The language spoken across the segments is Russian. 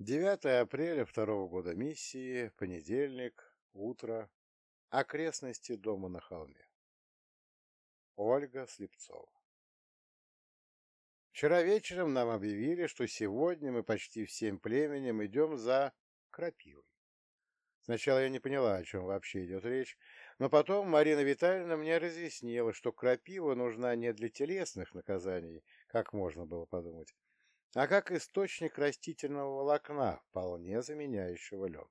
9 апреля второго года миссии, понедельник, утро, окрестности дома на холме. Ольга Слепцова Вчера вечером нам объявили, что сегодня мы почти всем племенем идем за крапивой. Сначала я не поняла, о чем вообще идет речь, но потом Марина Витальевна мне разъяснила, что крапива нужна не для телесных наказаний, как можно было подумать, а как источник растительного волокна, вполне заменяющего лен.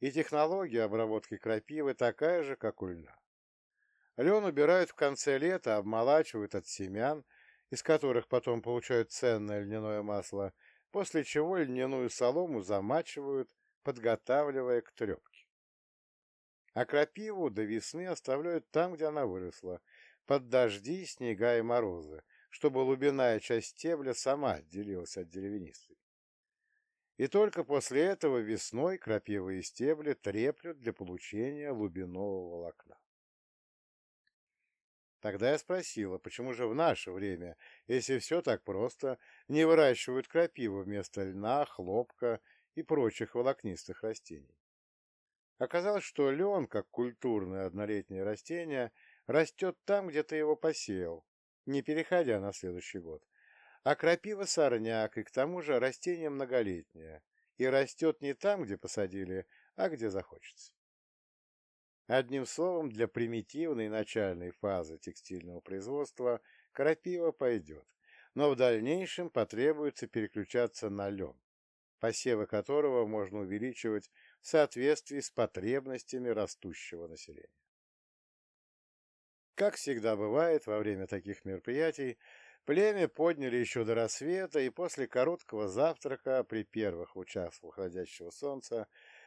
И технология обработки крапивы такая же, как у льна. Лен убирают в конце лета, обмолачивают от семян, из которых потом получают ценное льняное масло, после чего льняную солому замачивают, подготавливая к трепке. А крапиву до весны оставляют там, где она выросла, под дожди, снега и морозы, чтобы лубяная часть стебля сама отделилась от деревянистой. И только после этого весной крапивые стебли треплют для получения лубинового волокна. Тогда я спросила, почему же в наше время, если все так просто, не выращивают крапиву вместо льна, хлопка и прочих волокнистых растений. Оказалось, что лен, как культурное однолетнее растение, растет там, где ты его посеял, не переходя на следующий год. А крапива сорняк, и к тому же растение многолетнее, и растет не там, где посадили, а где захочется. Одним словом, для примитивной начальной фазы текстильного производства крапива пойдет, но в дальнейшем потребуется переключаться на лен, посевы которого можно увеличивать в соответствии с потребностями растущего населения. Как всегда бывает во время таких мероприятий, племя подняли еще до рассвета и после короткого завтрака при первых лучах уходящего солнца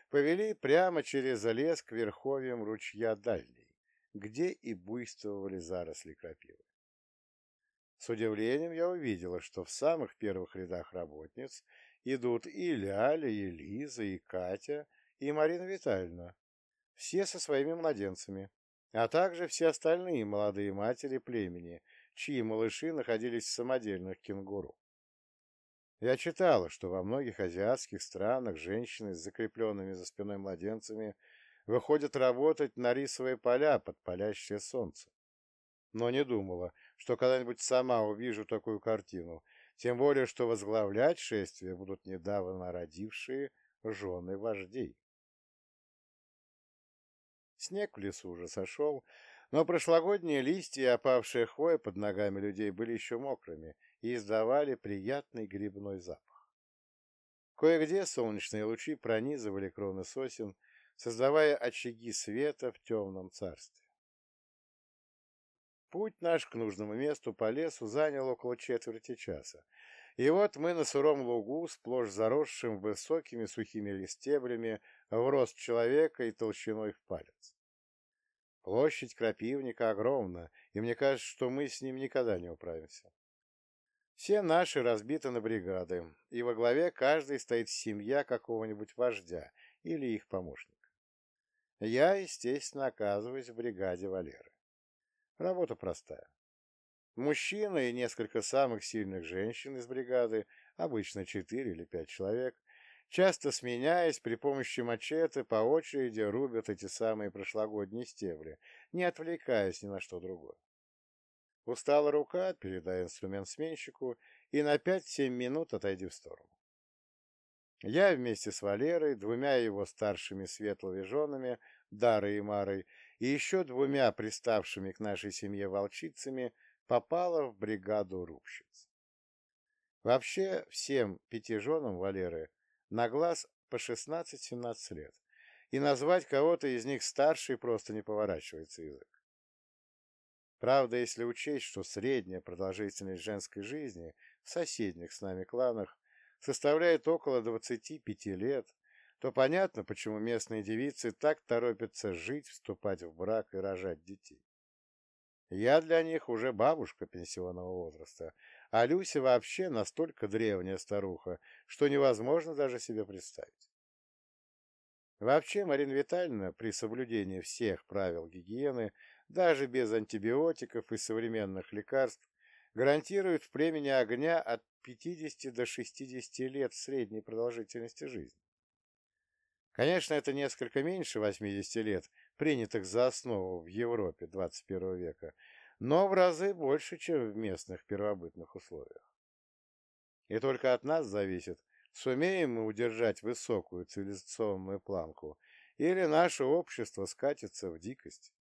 повели прямо через лес к верховьям ручья Дальний, где и буйствовали заросли крапивы. С удивлением я увидела, что в самых первых рядах работниц идут и Ляля, и Лиза, и Катя, и Марина Витальевна, все со своими младенцами, а также все остальные молодые матери племени, чьи малыши находились в самодельных кенгуру. Я читала, что во многих азиатских странах женщины с закрепленными за спиной младенцами выходят работать на рисовые поля под палящее солнце. Но не думала, что когда-нибудь сама увижу такую картину, тем более, что возглавлять шествие будут недавно родившие жены вождей. Снег в лесу уже сошел, но прошлогодние листья и опавшая хвоя под ногами людей были еще мокрыми и издавали приятный грибной запах. Кое-где солнечные лучи пронизывали кроны сосен, создавая очаги света в темном царстве. Путь наш к нужному месту по лесу занял около четверти часа, и вот мы на сыром лугу, сплошь заросшим высокими сухими стеблями, в рост человека и толщиной в палец. Площадь крапивника огромна, и мне кажется, что мы с ним никогда не управимся. Все наши разбиты на бригады, и во главе каждой стоит семья какого-нибудь вождя или их помощника. Я, естественно, оказываюсь в бригаде Валеры. Работа простая. Мужчина и несколько самых сильных женщин из бригады, обычно четыре или пять человек, часто сменяясь при помощи мачете по очереди рубят эти самые прошлогодние стебли, не отвлекаясь ни на что другое. Устала рука, передай инструмент сменщику и на 5-7 минут отойди в сторону. Я вместе с Валерой, двумя его старшими светлыми женами, Дарой и Марой, и еще двумя приставшими к нашей семье волчицами, попала в бригаду рубщиц. Вообще, всем пяти женам Валеры на глаз по 16-17 лет, и назвать кого-то из них старшей просто не поворачивается язык. Правда, если учесть, что средняя продолжительность женской жизни в соседних с нами кланах составляет около 25 лет, то понятно, почему местные девицы так торопятся жить, вступать в брак и рожать детей. Я для них уже бабушка пенсионного возраста, а Люся вообще настолько древняя старуха, что невозможно даже себе представить. Вообще, Марина Витальевна при соблюдении всех правил гигиены, даже без антибиотиков и современных лекарств, гарантирует в племени огня от 50 до 60 лет средней продолжительности жизни. Конечно, это несколько меньше 80 лет, принятых за основу в Европе 21 века, но в разы больше, чем в местных первобытных условиях. И только от нас зависит, сумеем мы удержать высокую цивилизационную планку, или наше общество скатится в дикость,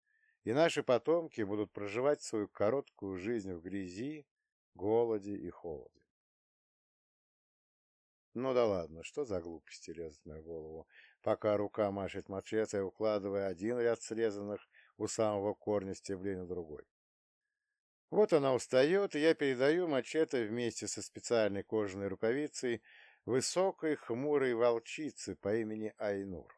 и наши потомки будут проживать свою короткую жизнь в грязи, голоде и холоде. Ну да ладно, что за глупости лезут мою голову, пока рука машет мачете, укладывая один ряд срезанных у самого корня стеблей на другой. Вот она устает, и я передаю мачете вместе со специальной кожаной рукавицей высокой хмурой волчице по имени Айнур.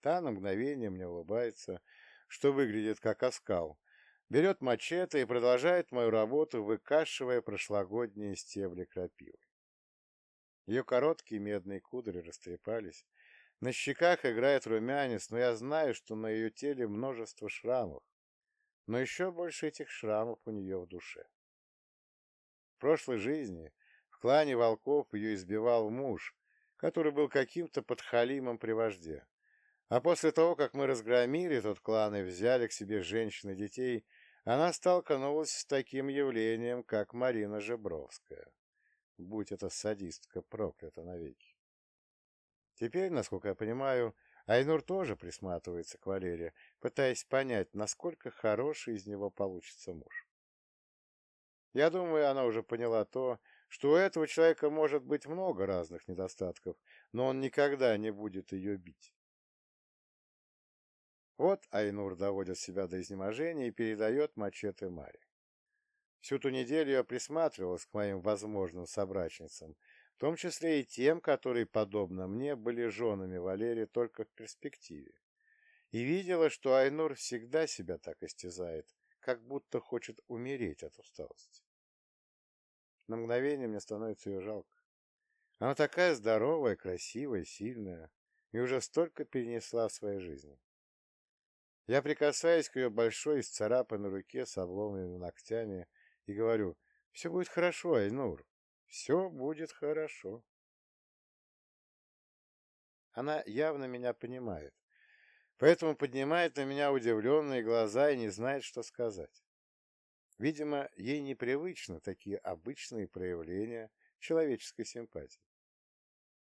Та на мгновение мне улыбается, что выглядит как оскал, берет мачете и продолжает мою работу, выкашивая прошлогодние стебли крапивы. Ее короткие медные кудри растрепались, на щеках играет румянец, но я знаю, что на ее теле множество шрамов, но еще больше этих шрамов у нее в душе. В прошлой жизни в клане волков ее избивал муж, который был каким-то подхалимом при вожде. А после того, как мы разгромили тот клан и взяли к себе женщин и детей, она столкнулась с таким явлением, как Марина Жебровская. Будь эта садистка проклята навеки. Теперь, насколько я понимаю, Айнур тоже присматривается к Валере, пытаясь понять, насколько хороший из него получится муж. Я думаю, она уже поняла то, что у этого человека может быть много разных недостатков, но он никогда не будет ее бить. Вот Айнур доводит себя до изнеможения и передает мачете Маре. Всю ту неделю я присматривалась к моим возможным собрачницам, том числе и тем, которые, подобно мне, были женами Валерии только в перспективе, и видела, что Айнур всегда себя так истязает, как будто хочет умереть от усталости. На мгновение мне становится ее жалко. Она такая здоровая, красивая, сильная, и уже столько перенесла в своей жизни. Я прикасаюсь к ее большой исцарапанной руке с обломанными ногтями и говорю, «Все будет хорошо, Айнур, все будет хорошо». Она явно меня понимает, поэтому поднимает на меня удивленные глаза и не знает, что сказать. Видимо, ей непривычны такие обычные проявления человеческой симпатии.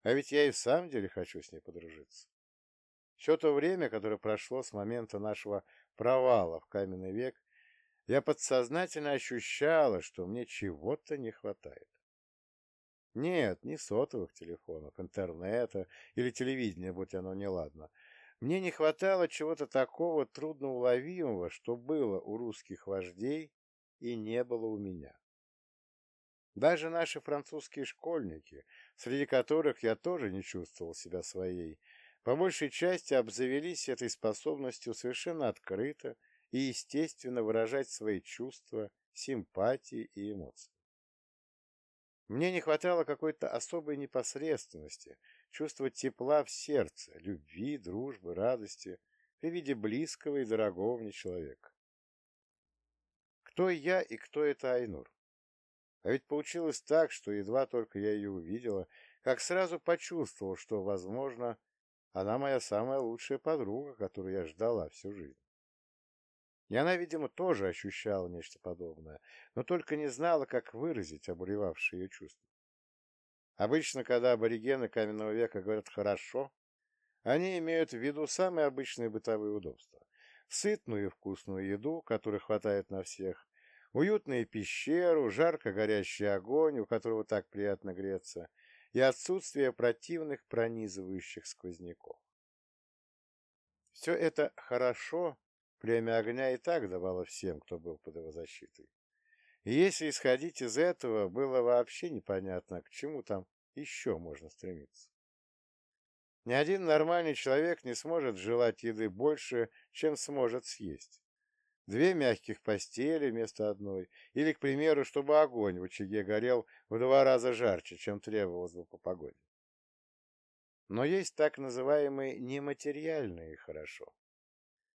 А ведь я и в самом деле хочу с ней подружиться. Все то время, которое прошло с момента нашего провала в каменный век, я подсознательно ощущала, что мне чего-то не хватает. Нет, ни сотовых телефонов, интернета или телевидения, будь оно неладно. Мне не хватало чего-то такого трудноуловимого, что было у русских вождей и не было у меня. Даже наши французские школьники, среди которых я тоже не чувствовал себя своей, по большей части обзавелись этой способностью совершенно открыто и естественно выражать свои чувства, симпатии и эмоции. Мне не хватало какой-то особой непосредственности, чувства тепла в сердце, любви, дружбы, радости при виде близкого и дорогого мне человека. Кто я и кто это Айнур? А ведь получилось так, что едва только я ее увидела, как сразу почувствовал, что, возможно, она моя самая лучшая подруга, которую я ждала всю жизнь. И она, видимо, тоже ощущала нечто подобное, но только не знала, как выразить обуревавшие ее чувства. Обычно, когда аборигены каменного века говорят «хорошо», они имеют в виду самые обычные бытовые удобства. Сытную и вкусную еду, которой хватает на всех, уютную пещеру, жарко горящий огонь, у которого так приятно греться – и отсутствие противных пронизывающих сквозняков. Все это хорошо племя огня и так давало всем, кто был под его защитой. И если исходить из этого, было вообще непонятно, к чему там еще можно стремиться. Ни один нормальный человек не сможет желать еды больше, чем сможет съесть две мягких постели вместо одной, или, к примеру, чтобы огонь в очаге горел в два раза жарче, чем требовалось бы по погоде. Но есть так называемые нематериальные хорошо.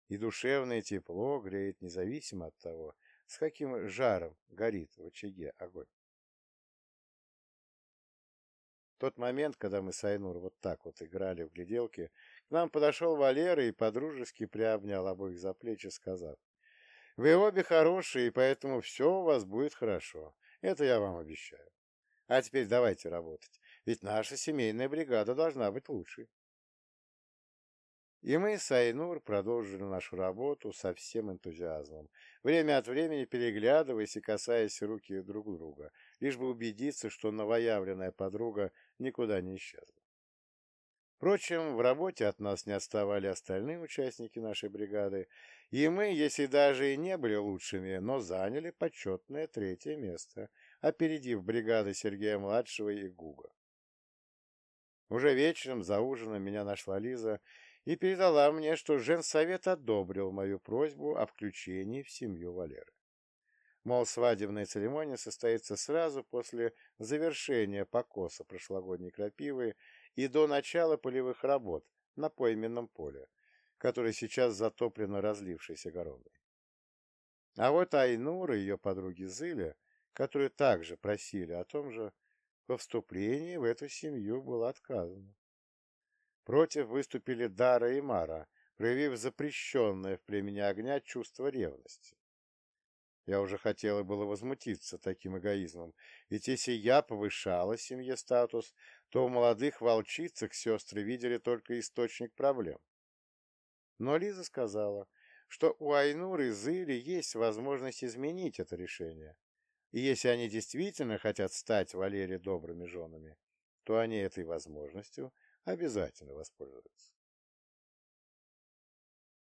И душевное тепло греет независимо от того, с каким жаром горит в очаге огонь. В тот момент, когда мы с Айнур вот так вот играли в гляделки, к нам подошел Валера и подружески приобнял обоих за плечи, сказав, «Вы обе хорошие, и поэтому все у вас будет хорошо. Это я вам обещаю. А теперь давайте работать, ведь наша семейная бригада должна быть лучшей». И мы с Айнур продолжили нашу работу со всем энтузиазмом, время от времени переглядываясь и касаясь руки друг друга, лишь бы убедиться, что новоявленная подруга никуда не исчезла. Впрочем, в работе от нас не отставали остальные участники нашей бригады, и мы, если даже и не были лучшими, но заняли почетное третье место, опередив бригады Сергея-младшего и Гуга. Уже вечером за ужином меня нашла Лиза и передала мне, что женсовет одобрил мою просьбу о включении в семью Валеры. Мол, свадебная церемония состоится сразу после завершения покоса прошлогодней крапивы и до начала полевых работ на пойменном поле, которое сейчас затоплено разлившейся горомой. А вот Айнур и ее подруги Зыля, которые также просили о том же, во вступлении в эту семью было отказано. Против выступили Дара и Мара, проявив запрещенное в племени огня чувство ревности. Я уже хотела было возмутиться таким эгоизмом, ведь если я повышала семье статус, то в молодых волчицах сестры видели только источник проблем. Но Лиза сказала, что у Айнуры и Зыли есть возможность изменить это решение, и если они действительно хотят стать Валере добрыми женами, то они этой возможностью обязательно воспользуются.